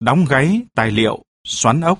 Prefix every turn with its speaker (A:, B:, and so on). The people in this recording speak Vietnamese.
A: đóng gáy tài liệu, xoắn ốc.